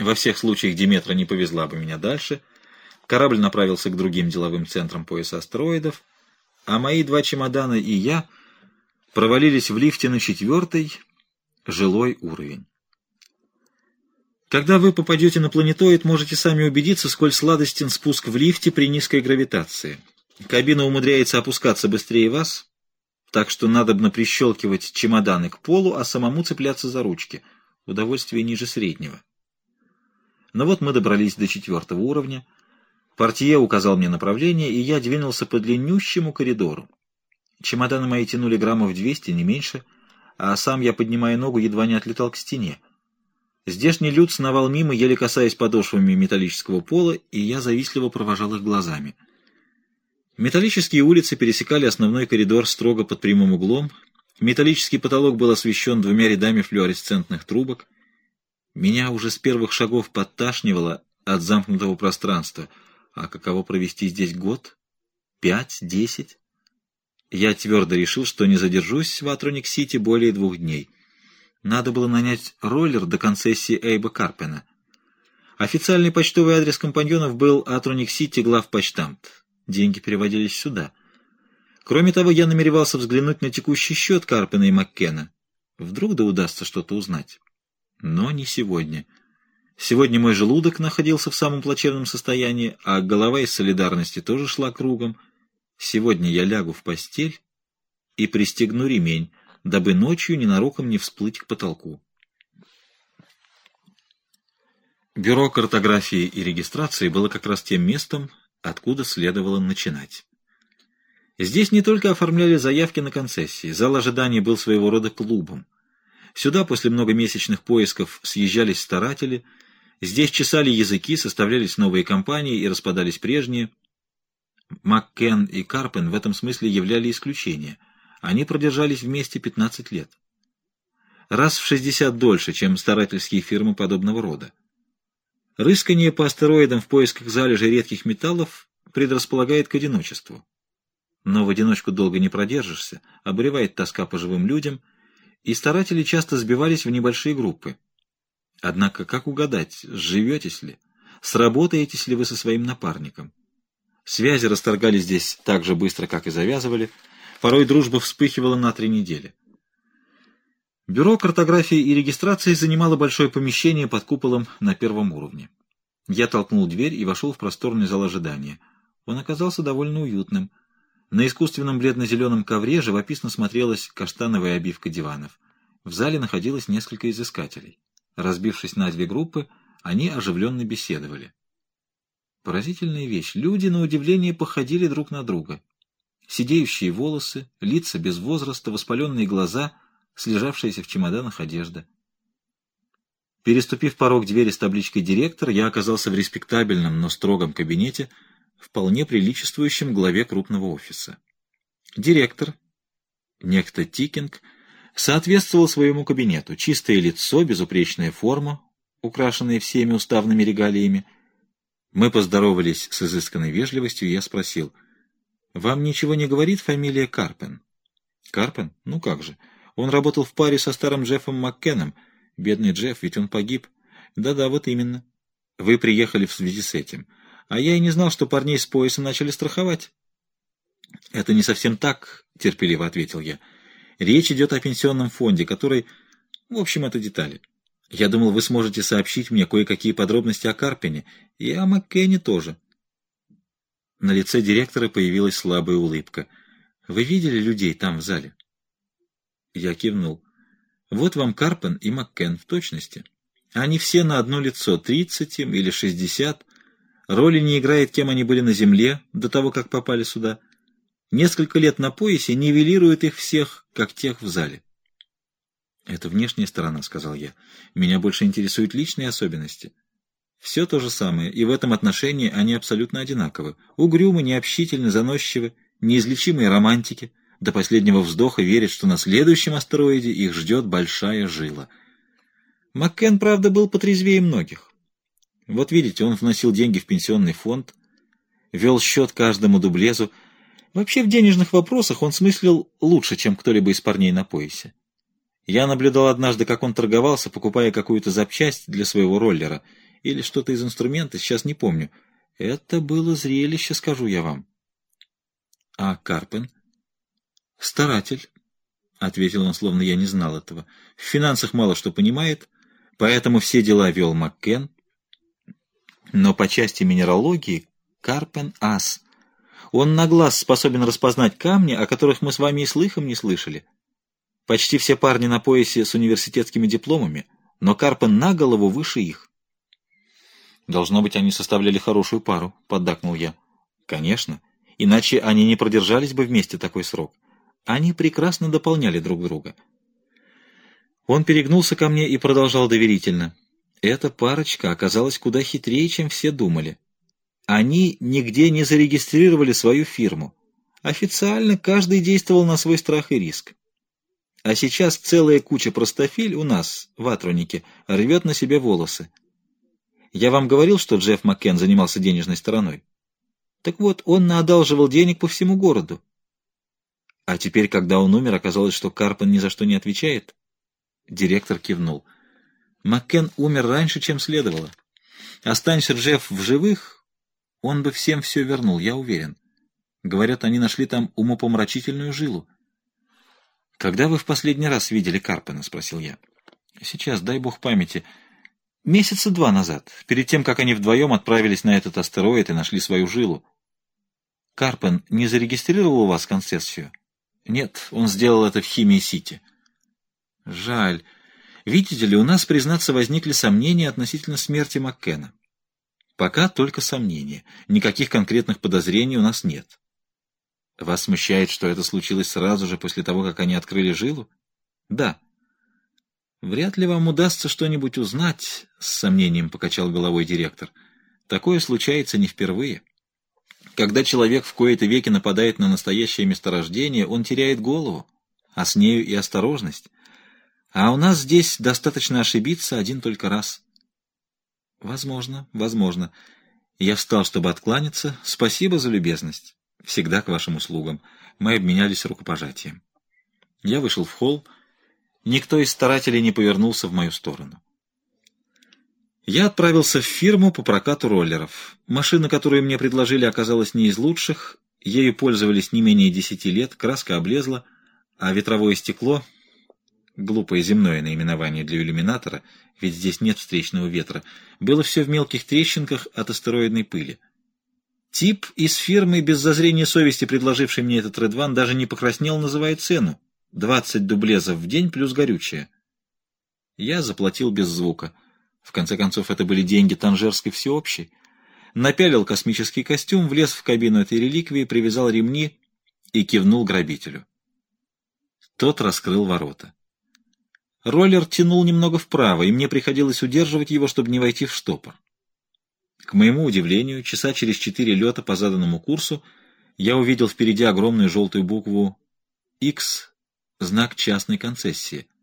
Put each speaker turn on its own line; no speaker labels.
Во всех случаях Диметра не повезла бы меня дальше. Корабль направился к другим деловым центрам пояса астероидов, а мои два чемодана и я провалились в лифте на четвертый, жилой уровень. Когда вы попадете на планетоид, можете сами убедиться, сколь сладостен спуск в лифте при низкой гравитации. Кабина умудряется опускаться быстрее вас, так что надо бы прищелкивать чемоданы к полу, а самому цепляться за ручки. Удовольствие ниже среднего. Но вот мы добрались до четвертого уровня. Портье указал мне направление, и я двинулся по длиннющему коридору. Чемоданы мои тянули граммов 200, не меньше, а сам я, поднимая ногу, едва не отлетал к стене. Здешний люд сновал мимо, еле касаясь подошвами металлического пола, и я завистливо провожал их глазами. Металлические улицы пересекали основной коридор строго под прямым углом. Металлический потолок был освещен двумя рядами флуоресцентных трубок. Меня уже с первых шагов подташнивало от замкнутого пространства. А каково провести здесь год? Пять? Десять? Я твердо решил, что не задержусь в Атроник-Сити более двух дней. Надо было нанять роллер до концессии Эйба Карпена. Официальный почтовый адрес компаньонов был Атроник-Сити, главпочтамт. Деньги переводились сюда. Кроме того, я намеревался взглянуть на текущий счет Карпена и Маккена. Вдруг да удастся что-то узнать. Но не сегодня. Сегодня мой желудок находился в самом плачевном состоянии, а голова из солидарности тоже шла кругом. Сегодня я лягу в постель и пристегну ремень, дабы ночью ненароком не всплыть к потолку. Бюро картографии и регистрации было как раз тем местом, откуда следовало начинать. Здесь не только оформляли заявки на концессии, зал ожидания был своего рода клубом. Сюда после многомесячных поисков съезжались старатели, здесь чесали языки, составлялись новые компании и распадались прежние. Маккен и Карпен в этом смысле являли исключение – они продержались вместе 15 лет. Раз в 60 дольше, чем старательские фирмы подобного рода. Рыскание по астероидам в поисках залежей редких металлов предрасполагает к одиночеству. Но в одиночку долго не продержишься, обревает тоска по живым людям, и старатели часто сбивались в небольшие группы. Однако, как угадать, сживетесь ли, сработаетесь ли вы со своим напарником? Связи расторгали здесь так же быстро, как и завязывали – Порой дружба вспыхивала на три недели. Бюро картографии и регистрации занимало большое помещение под куполом на первом уровне. Я толкнул дверь и вошел в просторный зал ожидания. Он оказался довольно уютным. На искусственном бледно-зеленом ковре живописно смотрелась каштановая обивка диванов. В зале находилось несколько изыскателей. Разбившись на две группы, они оживленно беседовали. Поразительная вещь. Люди, на удивление, походили друг на друга сидеющие волосы, лица без возраста, воспаленные глаза, слежавшаяся в чемоданах одежда. Переступив порог двери с табличкой «Директор», я оказался в респектабельном, но строгом кабинете, вполне приличествующем главе крупного офиса. Директор, некто Тикинг, соответствовал своему кабинету. Чистое лицо, безупречная форма, украшенная всеми уставными регалиями. Мы поздоровались с изысканной вежливостью, и я спросил — вам ничего не говорит фамилия Карпен? Карпен? Ну как же. Он работал в паре со старым Джеффом Маккеном. Бедный Джефф, ведь он погиб. Да-да, вот именно. Вы приехали в связи с этим. А я и не знал, что парней с пояса начали страховать. Это не совсем так, терпеливо ответил я. Речь идет о пенсионном фонде, который... В общем, это детали. Я думал, вы сможете сообщить мне кое-какие подробности о Карпене и о Маккене тоже. На лице директора появилась слабая улыбка. «Вы видели людей там в зале?» Я кивнул. «Вот вам Карпен и Маккен в точности. Они все на одно лицо, тридцать им или шестьдесят. Роли не играет, кем они были на земле до того, как попали сюда. Несколько лет на поясе нивелирует их всех, как тех в зале». «Это внешняя сторона», — сказал я. «Меня больше интересуют личные особенности». Все то же самое, и в этом отношении они абсолютно одинаковы. Угрюмы, необщительны, заносчивы, неизлечимые романтики. До последнего вздоха верят, что на следующем астероиде их ждет большая жила. Маккен, правда, был потрезвее многих. Вот видите, он вносил деньги в пенсионный фонд, вел счет каждому дублезу. Вообще в денежных вопросах он смыслил лучше, чем кто-либо из парней на поясе. Я наблюдал однажды, как он торговался, покупая какую-то запчасть для своего роллера — или что-то из инструмента, сейчас не помню. Это было зрелище, скажу я вам. — А Карпен? — Старатель, — ответил он, словно я не знал этого. — В финансах мало что понимает, поэтому все дела вел Маккен. Но по части минералогии Карпен — ас. Он на глаз способен распознать камни, о которых мы с вами и слыхом не слышали. Почти все парни на поясе с университетскими дипломами, но Карпен на голову выше их. «Должно быть, они составляли хорошую пару», — поддакнул я. «Конечно. Иначе они не продержались бы вместе такой срок. Они прекрасно дополняли друг друга». Он перегнулся ко мне и продолжал доверительно. Эта парочка оказалась куда хитрее, чем все думали. Они нигде не зарегистрировали свою фирму. Официально каждый действовал на свой страх и риск. А сейчас целая куча простофиль у нас, в Атронике, рвет на себе волосы. Я вам говорил, что Джефф Маккен занимался денежной стороной? Так вот, он наодалживал денег по всему городу. А теперь, когда он умер, оказалось, что Карпен ни за что не отвечает. Директор кивнул. Маккен умер раньше, чем следовало. Останься Джефф в живых, он бы всем все вернул, я уверен. Говорят, они нашли там умопомрачительную жилу. «Когда вы в последний раз видели Карпена?» — спросил я. «Сейчас, дай бог памяти. Месяца два назад, перед тем, как они вдвоем отправились на этот астероид и нашли свою жилу. Карпен не зарегистрировал у вас концессию?» «Нет, он сделал это в Химии-Сити». «Жаль. Видите ли, у нас, признаться, возникли сомнения относительно смерти Маккена. Пока только сомнения. Никаких конкретных подозрений у нас нет. Вас смущает, что это случилось сразу же после того, как они открыли жилу? Да. Вряд ли вам удастся что-нибудь узнать, с сомнением покачал головой директор. Такое случается не впервые. Когда человек в кои-то веки нападает на настоящее месторождение, он теряет голову, а с нею и осторожность. А у нас здесь достаточно ошибиться один только раз. Возможно, возможно. Я встал, чтобы откланяться. Спасибо за любезность. Всегда к вашим услугам. Мы обменялись рукопожатием. Я вышел в холл. Никто из старателей не повернулся в мою сторону. Я отправился в фирму по прокату роллеров. Машина, которую мне предложили, оказалась не из лучших. Ею пользовались не менее десяти лет, краска облезла, а ветровое стекло глупое земное наименование для иллюминатора, ведь здесь нет встречного ветра, было все в мелких трещинках от астероидной пыли. Тип из фирмы, без зазрения совести предложивший мне этот Редван, даже не покраснел, называя цену. Двадцать дублезов в день плюс горючее. Я заплатил без звука. В конце концов, это были деньги Танжерской всеобщей. Напялил космический костюм, влез в кабину этой реликвии, привязал ремни и кивнул грабителю. Тот раскрыл ворота. Роллер тянул немного вправо, и мне приходилось удерживать его, чтобы не войти в штопор. К моему удивлению, часа через четыре лета по заданному курсу я увидел впереди огромную желтую букву X, знак частной концессии —